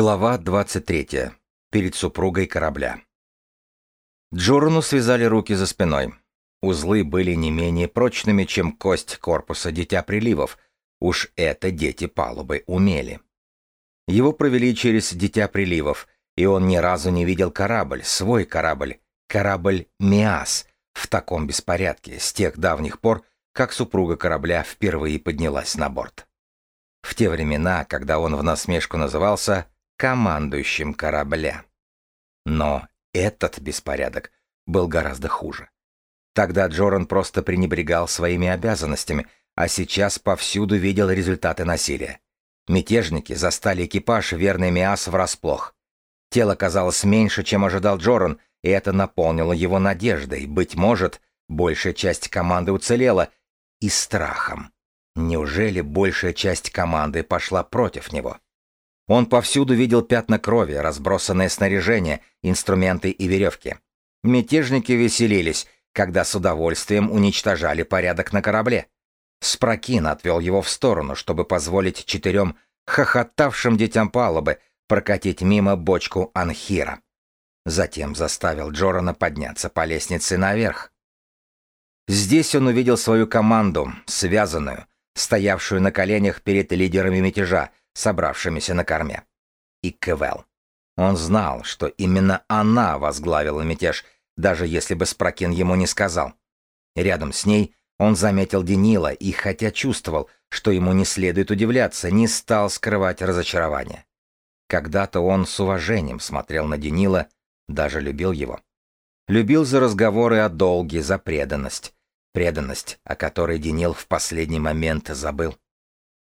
Глава 23. Перед супругой корабля. Джорану связали руки за спиной. Узлы были не менее прочными, чем кость корпуса Дитя Приливов. Уж это дети палубы умели. Его провели через Дитя Приливов, и он ни разу не видел корабль, свой корабль, корабль Миас, в таком беспорядке с тех давних пор, как супруга корабля впервые поднялась на борт. В те времена, когда он в насмешку назывался командующим корабля. Но этот беспорядок был гораздо хуже. Тогда Джоран просто пренебрегал своими обязанностями, а сейчас повсюду видел результаты насилия. Мятежники застали экипаж верный Миас врасплох. Тело казалось меньше, чем ожидал Джоран, и это наполнило его надеждой. Быть может, большая часть команды уцелела, и страхом. Неужели большая часть команды пошла против него? Он повсюду видел пятна крови, разбросанное снаряжение, инструменты и веревки. Мятежники веселились, когда с удовольствием уничтожали порядок на корабле. Спрокин отвел его в сторону, чтобы позволить четырем хохотавшим детям палубы прокатить мимо бочку анхира. Затем заставил Джорана подняться по лестнице наверх. Здесь он увидел свою команду, связанную, стоявшую на коленях перед лидерами мятежа, собравшимися на корме. И Квел. Он знал, что именно она возглавила мятеж, даже если бы Спракин ему не сказал. Рядом с ней он заметил Денила и, хотя чувствовал, что ему не следует удивляться, не стал скрывать разочарование. Когда-то он с уважением смотрел на Денила, даже любил его. Любил за разговоры о долге, за преданность. Преданность, о которой Денил в последний момент забыл.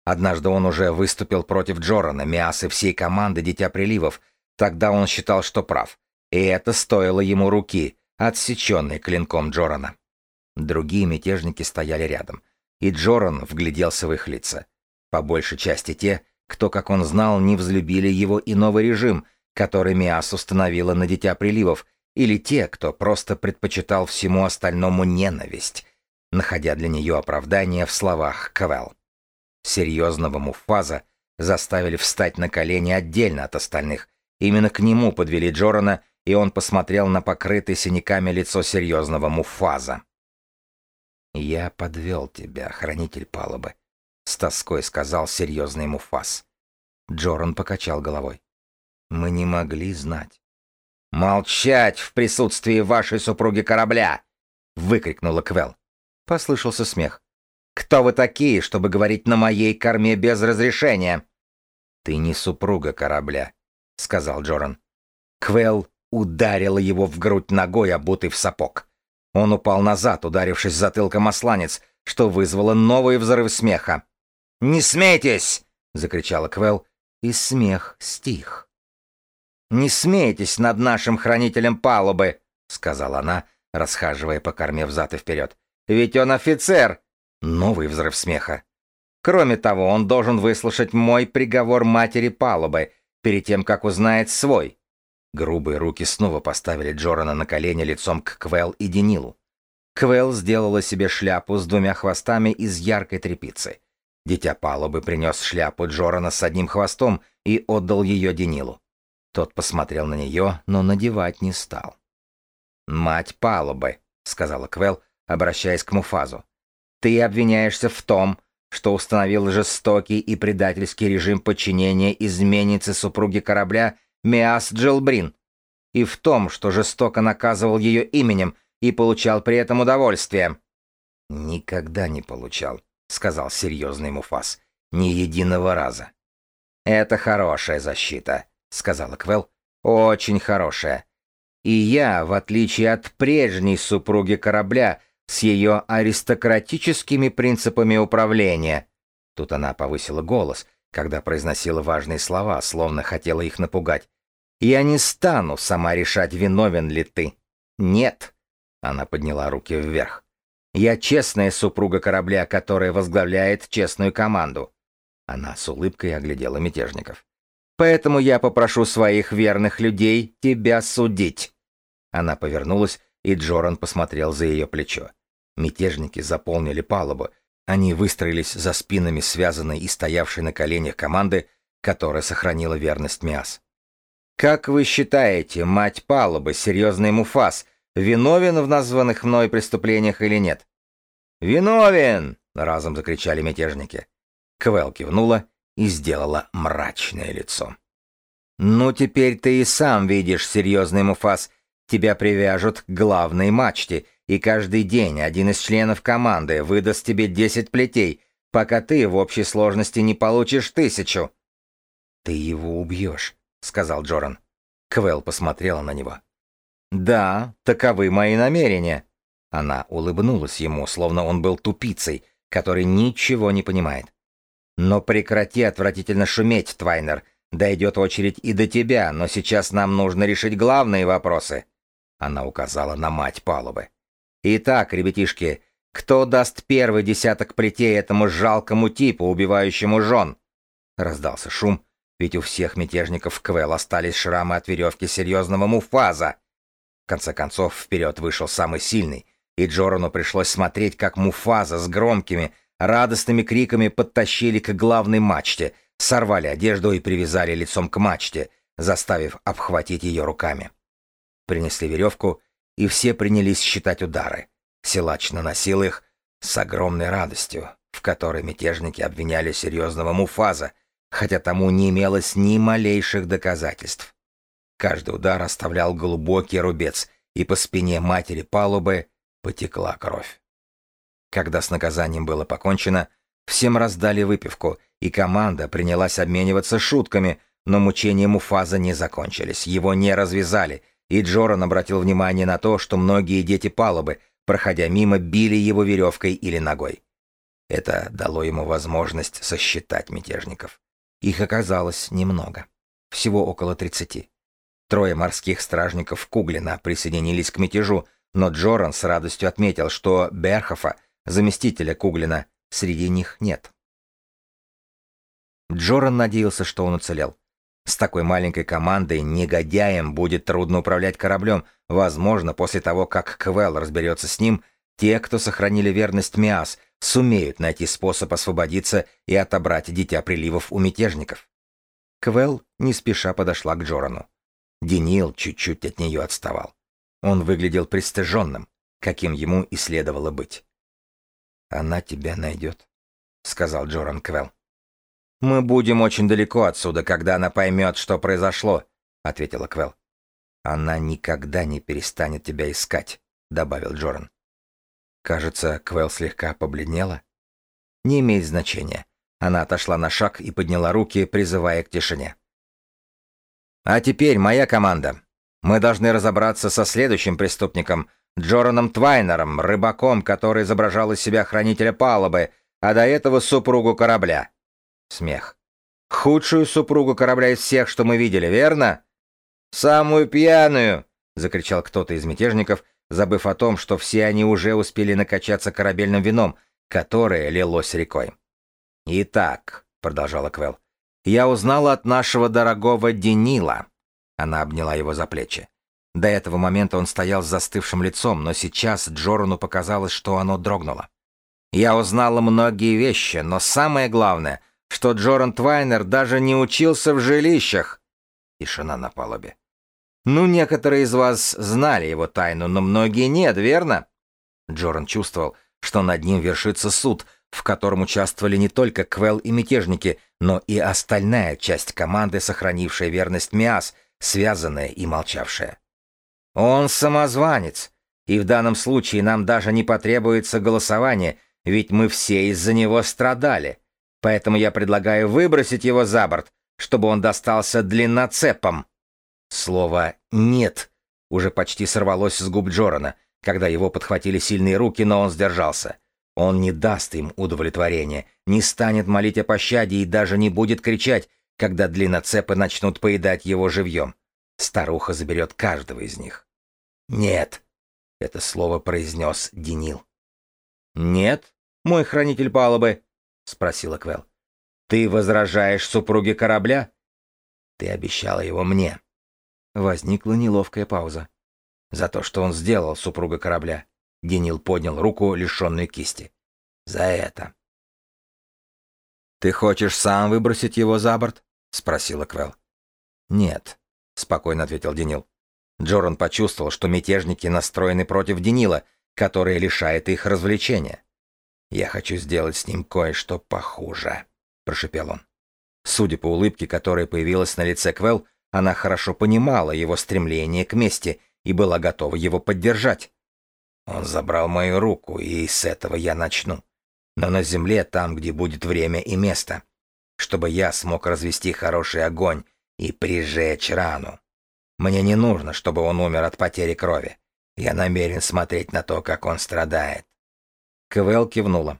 Однажды он уже выступил против Джорана, Миас и всей команды Дитя Приливов. Тогда он считал, что прав. И это стоило ему руки, отсеченной клинком Джорана. Другие мятежники стояли рядом, и Джоран вгляделся в их лица. По большей части те, кто, как он знал, не взлюбили его и новый режим, который Миас установила на Дитя Приливов, или те, кто просто предпочитал всему остальному ненависть, находя для нее оправдание в словах Кавел серьезного Муфаза заставили встать на колени отдельно от остальных. Именно к нему подвели Джорана, и он посмотрел на покрытое синяками лицо серьезного Муфаза. «Я подвел тебя, хранитель палубы», — с тоской сказал серьезный Муфаз. Джоран покачал головой. «Мы не могли знать». «Молчать в присутствии вашей супруги корабля!» — выкрикнула Квел. Послышался смех. Кто вы такие, чтобы говорить на моей корме без разрешения? Ты не супруга корабля, сказал Джоран. Квел ударила его в грудь ногой, обутый в сапог. Он упал назад, ударившись затылком осланец, что вызвало новый взрыв смеха. «Не смейтесь!» — закричала Квел, и смех стих. «Не смейтесь над нашим хранителем палубы!» — сказала она, расхаживая по корме взад и вперед. «Ведь он офицер, Новый взрыв смеха. Кроме того, он должен выслушать мой приговор матери палубы перед тем, как узнает свой. Грубые руки снова поставили Джорана на колени лицом к Квел и Денилу. Квел сделала себе шляпу с двумя хвостами из яркой тряпицы. Дитя палубы принес шляпу Джорана с одним хвостом и отдал ее Денилу. Тот посмотрел на нее, но надевать не стал. «Мать палубы», — сказала Квел, обращаясь к Муфазу. Ты обвиняешься в том, что установил жестокий и предательский режим подчинения изменницы супруги корабля Миас Джилбрин, и в том, что жестоко наказывал ее именем и получал при этом удовольствие. «Никогда не получал», — сказал серьезный Муфас, — «ни единого раза». «Это хорошая защита», — сказала Квел, — «очень хорошая. И я, в отличие от прежней супруги корабля, с ее аристократическими принципами управления. Тут она повысила голос, когда произносила важные слова, словно хотела их напугать. «Я не стану сама решать, виновен ли ты. Нет!» Она подняла руки вверх. «Я честная супруга корабля, которая возглавляет честную команду». Она с улыбкой оглядела мятежников. «Поэтому я попрошу своих верных людей тебя судить». Она повернулась, и Джоран посмотрел за ее плечо. Мятежники заполнили палубу. Они выстроились за спинами связанной и стоявшей на коленях команды, которая сохранила верность Миас. «Как вы считаете, мать палубы, серьезный Муфас, виновен в названных мной преступлениях или нет?» «Виновен!» — разом закричали мятежники. Квел кивнула и сделала мрачное лицо. «Ну, теперь ты и сам видишь, серьезный Муфас, тебя привяжут к главной мачте, и каждый день один из членов команды выдаст тебе десять плетей, пока ты в общей сложности не получишь тысячу». «Ты его убьешь», — сказал Джоран. Квел посмотрела на него. «Да, таковы мои намерения». Она улыбнулась ему, словно он был тупицей, который ничего не понимает. «Но прекрати отвратительно шуметь, Твайнер. Дойдет очередь и до тебя, но сейчас нам нужно решить главные вопросы». Она указала на мать палубы. «Итак, ребятишки, кто даст первый десяток плетей этому жалкому типу, убивающему жен?» Раздался шум, ведь у всех мятежников Квел остались шрамы от веревки серьезного муфаза. В конце концов, вперед вышел самый сильный, и Джорану пришлось смотреть, как муфаза с громкими, радостными криками подтащили к главной мачте, сорвали одежду и привязали лицом к мачте, заставив обхватить ее руками. Принесли веревку, и все принялись считать удары. Силач наносил их с огромной радостью, в которой мятежники обвиняли серьезного Муфаза, хотя тому не имелось ни малейших доказательств. Каждый удар оставлял глубокий рубец, и по спине матери палубы потекла кровь. Когда с наказанием было покончено, всем раздали выпивку, и команда принялась обмениваться шутками, но мучения Муфаза не закончились, его не развязали, и Джоран обратил внимание на то, что многие дети палубы, проходя мимо, били его веревкой или ногой. Это дало ему возможность сосчитать мятежников. Их оказалось немного. Всего около тридцати. Трое морских стражников Куглина присоединились к мятежу, но Джоран с радостью отметил, что Берхофа, заместителя Куглина, среди них нет. Джоран надеялся, что он уцелел. С такой маленькой командой негодяем будет трудно управлять кораблем. Возможно, после того, как Квелл разберется с ним, те, кто сохранили верность Миас, сумеют найти способ освободиться и отобрать дитя приливов у мятежников. Квелл не спеша подошла к Джорану. Денил чуть-чуть от нее отставал. Он выглядел пристыженным, каким ему и следовало быть. «Она тебя найдет», — сказал Джоран Квелл. «Мы будем очень далеко отсюда, когда она поймет, что произошло», — ответила Квел. «Она никогда не перестанет тебя искать», — добавил Джоран. Кажется, Квел слегка побледнела. Не имеет значения. Она отошла на шаг и подняла руки, призывая к тишине. «А теперь моя команда. Мы должны разобраться со следующим преступником, Джораном Твайнером, рыбаком, который изображал из себя хранителя палубы, а до этого супругу корабля. Смех. Худшую супругу корабля из всех, что мы видели, верно? Самую пьяную, закричал кто-то из мятежников, забыв о том, что все они уже успели накачаться корабельным вином, которое лилось рекой. Итак, продолжала Квел, я узнала от нашего дорогого Денила. Она обняла его за плечи. До этого момента он стоял с застывшим лицом, но сейчас Джорану показалось, что оно дрогнуло. Я узнала многие вещи, но самое главное, что Джоран Твайнер даже не учился в жилищах. Тишина на палубе. Ну, некоторые из вас знали его тайну, но многие нет, верно? Джоран чувствовал, что над ним вершится суд, в котором участвовали не только Квел и мятежники, но и остальная часть команды, сохранившая верность Миас, связанная и молчавшая. Он самозванец, и в данном случае нам даже не потребуется голосование, ведь мы все из-за него страдали. Поэтому я предлагаю выбросить его за борт, чтобы он достался длинноцепом. Слово «нет» уже почти сорвалось с губ Джорана, когда его подхватили сильные руки, но он сдержался. Он не даст им удовлетворения, не станет молить о пощаде и даже не будет кричать, когда длинноцепы начнут поедать его живьем. Старуха заберет каждого из них. «Нет», — это слово произнес Денил. «Нет, мой хранитель палубы», — спросила Квел. «Ты возражаешь супруге корабля?» «Ты обещала его мне». Возникла неловкая пауза. «За то, что он сделал, супруга корабля». Денил поднял руку, лишенную кисти. «За это». «Ты хочешь сам выбросить его за борт?» — спросила Квел. Нет, спокойно ответил Денил. Джоран почувствовал, что мятежники настроены против Денила, который лишает их развлечения. «Я хочу сделать с ним кое-что похуже», — прошепел он. Судя по улыбке, которая появилась на лице Квел, она хорошо понимала его стремление к мести и была готова его поддержать. Он забрал мою руку, и с этого я начну. Но на земле, там, где будет время и место, чтобы я смог развести хороший огонь и прижечь рану. Мне не нужно, чтобы он умер от потери крови. Я намерен смотреть на то, как он страдает. Квел кивнула.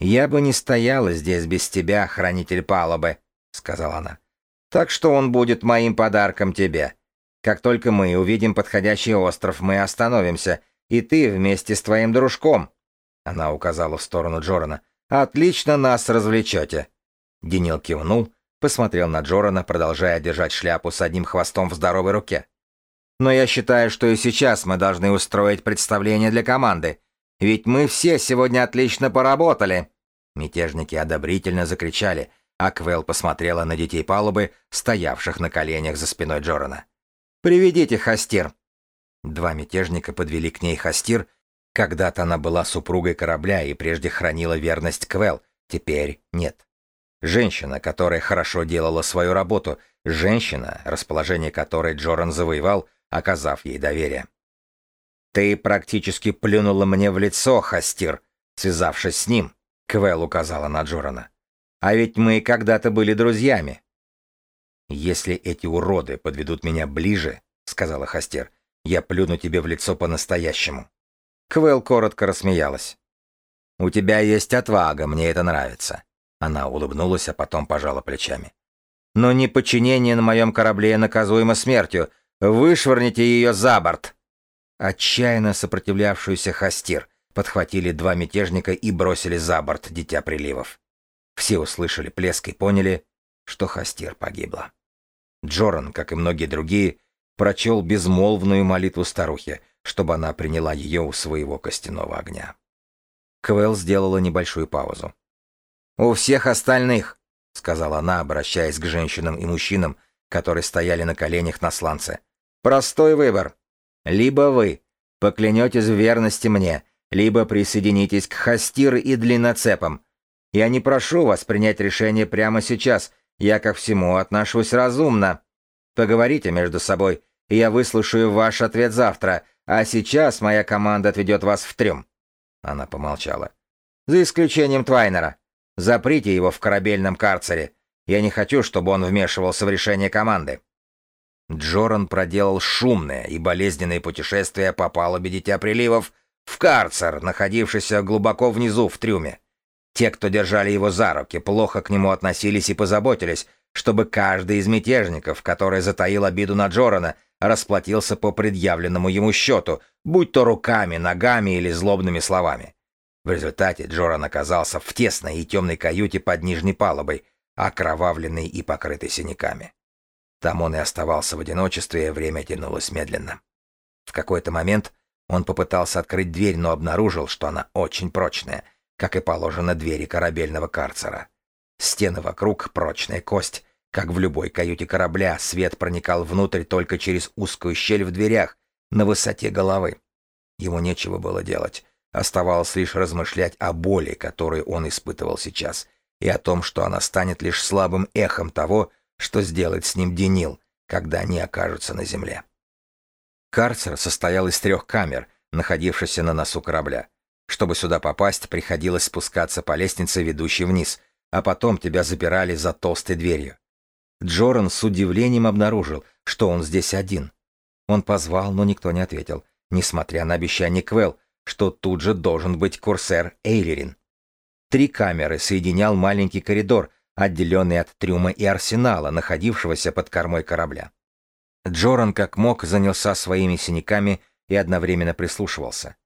«Я бы не стояла здесь без тебя, хранитель палубы», — сказала она. «Так что он будет моим подарком тебе. Как только мы увидим подходящий остров, мы остановимся, и ты вместе с твоим дружком», — она указала в сторону Джорана, — «отлично нас развлечете». Денил кивнул, посмотрел на Джорана, продолжая держать шляпу с одним хвостом в здоровой руке. «Но я считаю, что и сейчас мы должны устроить представление для команды. Ведь мы все сегодня отлично поработали!» Мятежники одобрительно закричали, а Квел посмотрела на детей палубы, стоявших на коленях за спиной Джорана. «Приведите Хастир!» Два мятежника подвели к ней Хастир. Когда-то она была супругой корабля и прежде хранила верность Квел, теперь нет. Женщина, которая хорошо делала свою работу, женщина, расположение которой Джоран завоевал, оказав ей доверие. «Ты практически плюнула мне в лицо, Хастир, связавшись с ним», — Квел указала на Джорана. «А ведь мы когда-то были друзьями». «Если эти уроды подведут меня ближе», — сказала Хастир, — «я плюну тебе в лицо по-настоящему». Квел коротко рассмеялась. «У тебя есть отвага, мне это нравится». Она улыбнулась, а потом пожала плечами. «Но неподчинение на моем корабле наказуемо смертью. Вышвырните ее за борт!» Отчаянно сопротивлявшуюся Хастир подхватили два мятежника и бросили за борт Дитя Приливов. Все услышали плеск и поняли, что Хастир погибла. Джоран, как и многие другие, прочел безмолвную молитву старухи, чтобы она приняла ее у своего костяного огня. Квелл сделала небольшую паузу. «У всех остальных», — сказала она, обращаясь к женщинам и мужчинам, которые стояли на коленях на сланце, — «простой выбор. Либо вы поклянетесь в верности мне, либо присоединитесь к Хастир и Длинноцепам. Я не прошу вас принять решение прямо сейчас, я ко всему отношусь разумно. Поговорите между собой, и я выслушаю ваш ответ завтра, а сейчас моя команда отведет вас в трюм». Она помолчала. «За исключением Твайнера. Заприте его в корабельном карцере. Я не хочу, чтобы он вмешивался в решение команды». Джоран проделал шумное и болезненное путешествие по палубе Дитя Приливов в карцер, находившийся глубоко внизу в трюме. Те, кто держали его за руки, плохо к нему относились и позаботились, чтобы каждый из мятежников, который затаил обиду на Джорана, расплатился по предъявленному ему счету, будь то руками, ногами или злобными словами. В результате Джоран оказался в тесной и темной каюте под нижней палубой, окровавленный и покрытый синяками. Там он и оставался в одиночестве, время тянулось медленно. В какой-то момент он попытался открыть дверь, но обнаружил, что она очень прочная, как и положено двери корабельного карцера. Стены вокруг — прочная кость. Как в любой каюте корабля, свет проникал внутрь только через узкую щель в дверях, на высоте головы. Ему нечего было делать. Оставалось лишь размышлять о боли, которую он испытывал сейчас, и о том, что она станет лишь слабым эхом того, что сделает с ним Денил, когда они окажутся на земле. Карцер состоял из трех камер, находившихся на носу корабля. Чтобы сюда попасть, приходилось спускаться по лестнице, ведущей вниз, а потом тебя запирали за толстой дверью. Джоран с удивлением обнаружил, что он здесь один. Он позвал, но никто не ответил, несмотря на обещание Квел, что тут же должен быть курсер Эйлерин. Три камеры соединял маленький коридор, отделенный от трюма и арсенала, находившегося под кормой корабля. Джоран как мог занялся своими синяками и одновременно прислушивался.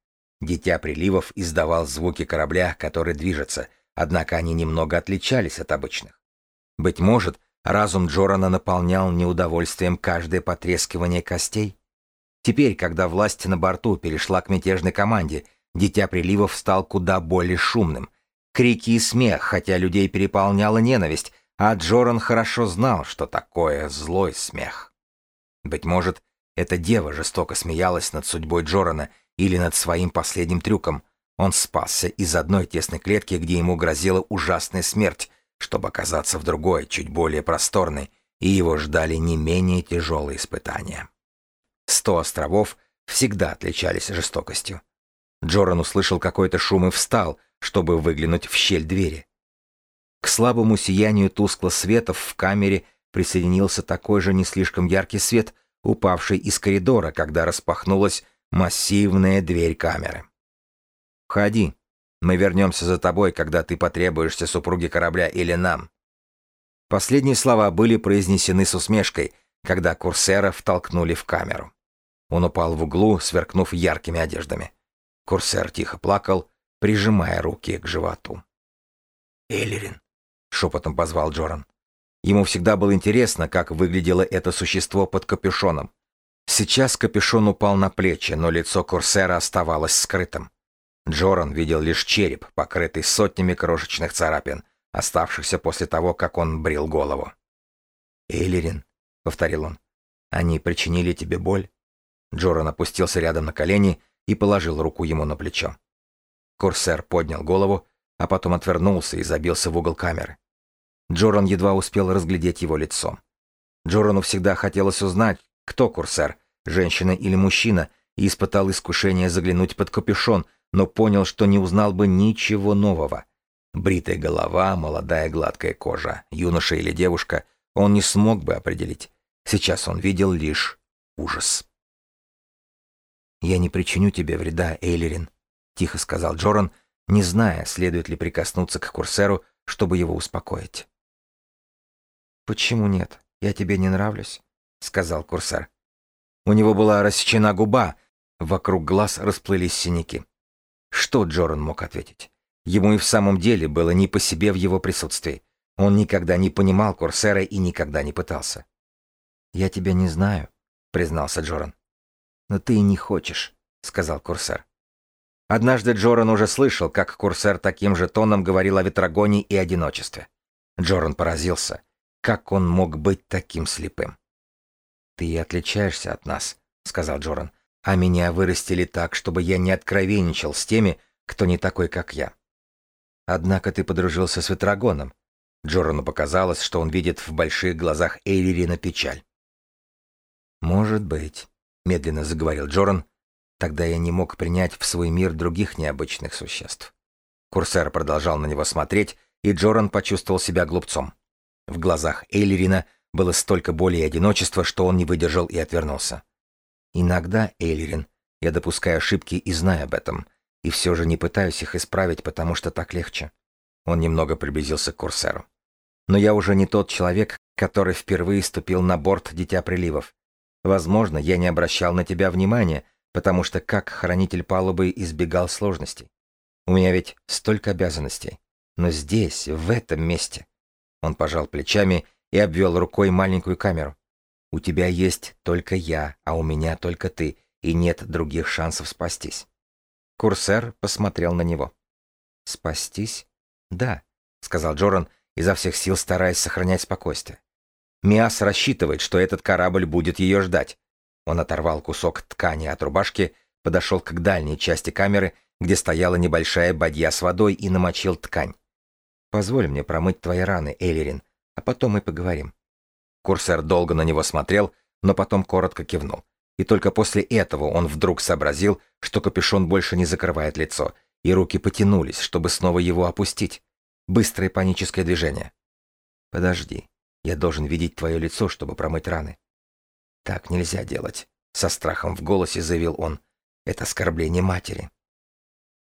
Дитя приливов издавал звуки корабля, который движется, однако они немного отличались от обычных. Быть может, разум Джорана наполнял неудовольствием каждое потрескивание костей? Теперь, когда власть на борту перешла к мятежной команде, Дитя приливов стал куда более шумным — Крики и смех, хотя людей переполняла ненависть, а Джоран хорошо знал, что такое злой смех. Быть может, эта дева жестоко смеялась над судьбой Джорана или над своим последним трюком. Он спасся из одной тесной клетки, где ему грозила ужасная смерть, чтобы оказаться в другой, чуть более просторной, и его ждали не менее тяжелые испытания. Сто островов всегда отличались жестокостью. Джоран услышал какой-то шум и встал, чтобы выглянуть в щель двери. К слабому сиянию тускло светов в камере присоединился такой же не слишком яркий свет, упавший из коридора, когда распахнулась массивная дверь камеры. «Входи. Мы вернемся за тобой, когда ты потребуешься супруге корабля или нам». Последние слова были произнесены с усмешкой, когда Курсера втолкнули в камеру. Он упал в углу, сверкнув яркими одеждами. Курсер тихо плакал, прижимая руки к животу. «Эллирин», — шепотом позвал Джоран. Ему всегда было интересно, как выглядело это существо под капюшоном. Сейчас капюшон упал на плечи, но лицо Курсера оставалось скрытым. Джоран видел лишь череп, покрытый сотнями крошечных царапин, оставшихся после того, как он брил голову. «Эйлерин», — повторил он, — «они причинили тебе боль?» Джоран опустился рядом на колени и положил руку ему на плечо. Курсер поднял голову, а потом отвернулся и забился в угол камеры. Джоран едва успел разглядеть его лицо. Джорану всегда хотелось узнать, кто Курсер, женщина или мужчина, и испытал искушение заглянуть под капюшон, но понял, что не узнал бы ничего нового. Бритая голова, молодая гладкая кожа, юноша или девушка, он не смог бы определить. Сейчас он видел лишь ужас. «Я не причиню тебе вреда, Эйлерин», — тихо сказал Джоран, не зная, следует ли прикоснуться к Курсеру, чтобы его успокоить. «Почему нет? Я тебе не нравлюсь», — сказал Курсер. У него была рассечена губа, вокруг глаз расплылись синяки. Что Джоран мог ответить? Ему и в самом деле было не по себе в его присутствии. Он никогда не понимал Курсера и никогда не пытался. «Я тебя не знаю», — признался Джоран. «Но ты и не хочешь», — сказал Курсер. Однажды Джоран уже слышал, как Курсер таким же тоном говорил о ветрогоне и одиночестве. Джоран поразился. Как он мог быть таким слепым? «Ты отличаешься от нас», — сказал Джоран. «А меня вырастили так, чтобы я не откровенничал с теми, кто не такой, как я». «Однако ты подружился с ветрогоном». Джорану показалось, что он видит в больших глазах Эйлирина печаль. «Может быть», — медленно заговорил Джоран, Тогда я не мог принять в свой мир других необычных существ. Курсер продолжал на него смотреть, и Джоран почувствовал себя глупцом. В глазах Эйлерина было столько боли и одиночества, что он не выдержал и отвернулся. Иногда, Эйлерин, я допускаю ошибки и знаю об этом, и все же не пытаюсь их исправить, потому что так легче. Он немного приблизился к Курсеру. Но я уже не тот человек, который впервые ступил на борт Дитя Приливов. Возможно, я не обращал на тебя внимания, потому что как хранитель палубы избегал сложностей. У меня ведь столько обязанностей. Но здесь, в этом месте... Он пожал плечами и обвел рукой маленькую камеру. У тебя есть только я, а у меня только ты, и нет других шансов спастись. Курсер посмотрел на него. «Спастись? Да», — сказал Джоран, изо всех сил стараясь сохранять спокойствие. Миас рассчитывает, что этот корабль будет ее ждать. Он оторвал кусок ткани от рубашки, подошел к дальней части камеры, где стояла небольшая бадья с водой и намочил ткань. «Позволь мне промыть твои раны, Эйлерин, а потом мы поговорим». Курсер долго на него смотрел, но потом коротко кивнул. И только после этого он вдруг сообразил, что капюшон больше не закрывает лицо, и руки потянулись, чтобы снова его опустить. Быстрое паническое движение. «Подожди, я должен видеть твое лицо, чтобы промыть раны». «Так нельзя делать», — со страхом в голосе заявил он. «Это оскорбление матери».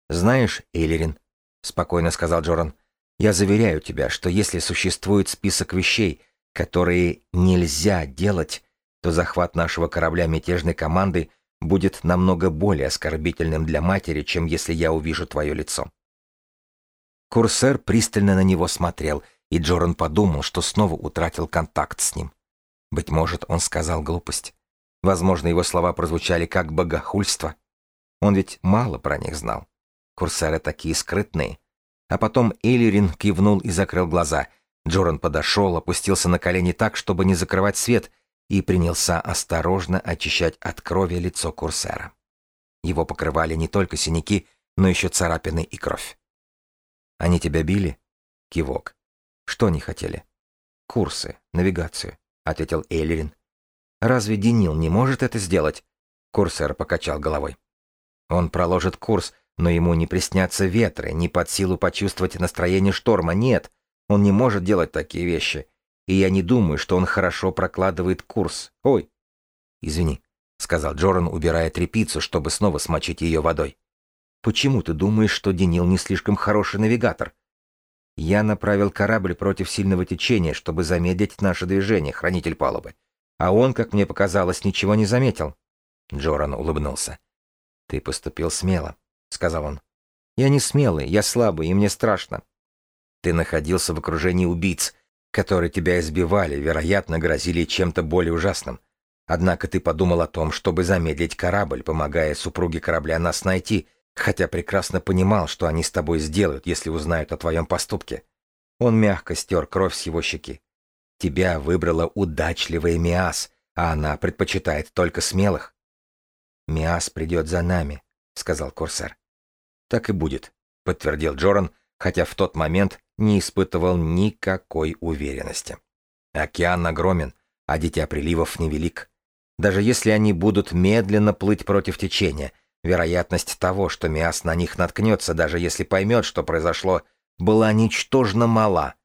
«Знаешь, Эйлерин», — спокойно сказал Джоран, «я заверяю тебя, что если существует список вещей, которые нельзя делать, то захват нашего корабля мятежной команды будет намного более оскорбительным для матери, чем если я увижу твое лицо». Курсер пристально на него смотрел, и Джоран подумал, что снова утратил контакт с ним. Быть может, он сказал глупость. Возможно, его слова прозвучали как богохульство. Он ведь мало про них знал. Курсеры такие скрытные. А потом Эйлерин кивнул и закрыл глаза, Джоран подошел, опустился на колени так, чтобы не закрывать свет, и принялся осторожно очищать от крови лицо курсера. Его покрывали не только синяки, но еще царапины и кровь. «Они тебя били?» Кивок. «Что они хотели?» «Курсы, навигацию», — ответил Эйлерин. «Разве Денил не может это сделать?» Курсер покачал головой. «Он проложит курс, но ему не приснятся ветры, не под силу почувствовать настроение шторма, нет. Он не может делать такие вещи. И я не думаю, что он хорошо прокладывает курс. Ой, извини, сказал Джоран, убирая трепицу, чтобы снова смочить ее водой. Почему ты думаешь, что Денил не слишком хороший навигатор? Я направил корабль против сильного течения, чтобы замедлить наше движение, хранитель палубы. А он, как мне показалось, ничего не заметил. Джоран улыбнулся. Ты поступил смело, сказал он. Я не смелый, я слабый, и мне страшно. Ты находился в окружении убийц, которые тебя избивали, вероятно, грозили чем-то более ужасным. Однако ты подумал о том, чтобы замедлить корабль, помогая супруге корабля нас найти, хотя прекрасно понимал, что они с тобой сделают, если узнают о твоем поступке. Он мягко стер кровь с его щеки. Тебя выбрала удачливая Миас, а она предпочитает только смелых. «Миас придет за нами», — сказал Курсер. «Так и будет», — подтвердил Джоран, хотя в тот момент не испытывал никакой уверенности. Океан огромен, а дитя приливов невелик. Даже если они будут медленно плыть против течения, вероятность того, что Миас на них наткнется, даже если поймет, что произошло, была ничтожно мала.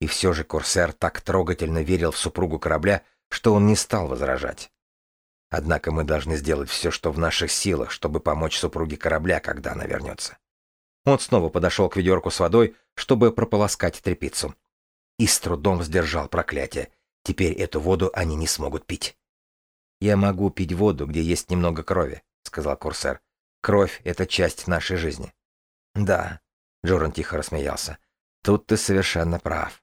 И все же Курсер так трогательно верил в супругу корабля, что он не стал возражать. Однако мы должны сделать все, что в наших силах, чтобы помочь супруге корабля, когда она вернется. Он снова подошел к ведерку с водой, чтобы прополоскать тряпицу. И с трудом сдержал проклятие. Теперь эту воду они не смогут пить. «Я могу пить воду, где есть немного крови», — сказал Курсер. «Кровь — это часть нашей жизни». «Да», — Джоран тихо рассмеялся. «Тут ты совершенно прав».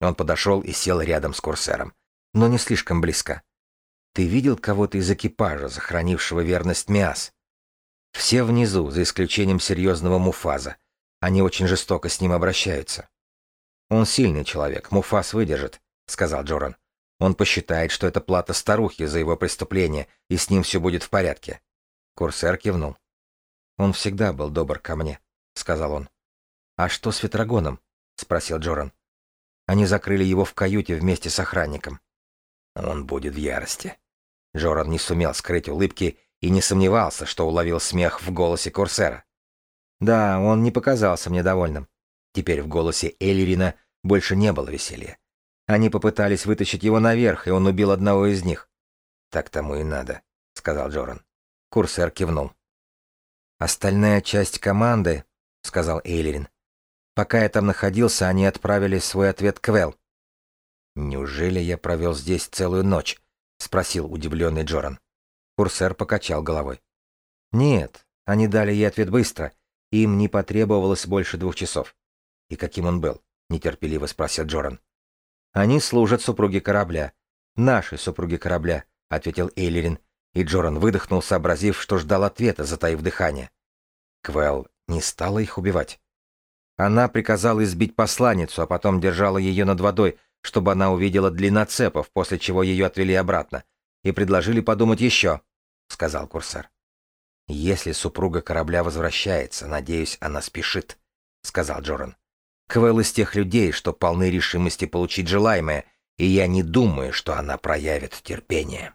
Он подошел и сел рядом с Курсером, но не слишком близко. «Ты видел кого-то из экипажа, сохранившего верность Миас?» Все внизу, за исключением серьезного Муфаза. Они очень жестоко с ним обращаются. «Он сильный человек, Муфаз выдержит», — сказал Джоран. «Он посчитает, что это плата старухи за его преступление, и с ним все будет в порядке». Курсер кивнул. «Он всегда был добр ко мне», — сказал он. «А что с Ветрогоном?» — спросил Джоран. Они закрыли его в каюте вместе с охранником. «Он будет в ярости». Джоран не сумел скрыть улыбки и не сомневался, что уловил смех в голосе Курсера. Да, он не показался мне довольным. Теперь в голосе Эллирина больше не было веселья. Они попытались вытащить его наверх, и он убил одного из них. «Так тому и надо», — сказал Джоран. Курсер кивнул. «Остальная часть команды», — сказал Эйлерин. «Пока я там находился, они отправили свой ответ к Вэл». «Неужели я провел здесь целую ночь?» — спросил удивленный Джоран. Курсер покачал головой. «Нет, они дали ей ответ быстро, им не потребовалось больше двух часов. И каким он был? нетерпеливо спросил Джоран. Они служат супруге корабля. Наши супруги корабля, ответил Эйлерин, и Джоран выдохнул, сообразив, что ждал ответа, затаив дыхание. Квел не стала их убивать. Она приказала избить посланницу, а потом держала ее над водой, чтобы она увидела длинноцепов, после чего ее отвели обратно, и предложили подумать еще, — сказал курсер. «Если супруга корабля возвращается, надеюсь, она спешит», — сказал Джоран. «Квелл из тех людей, что полны решимости получить желаемое, и я не думаю, что она проявит терпение».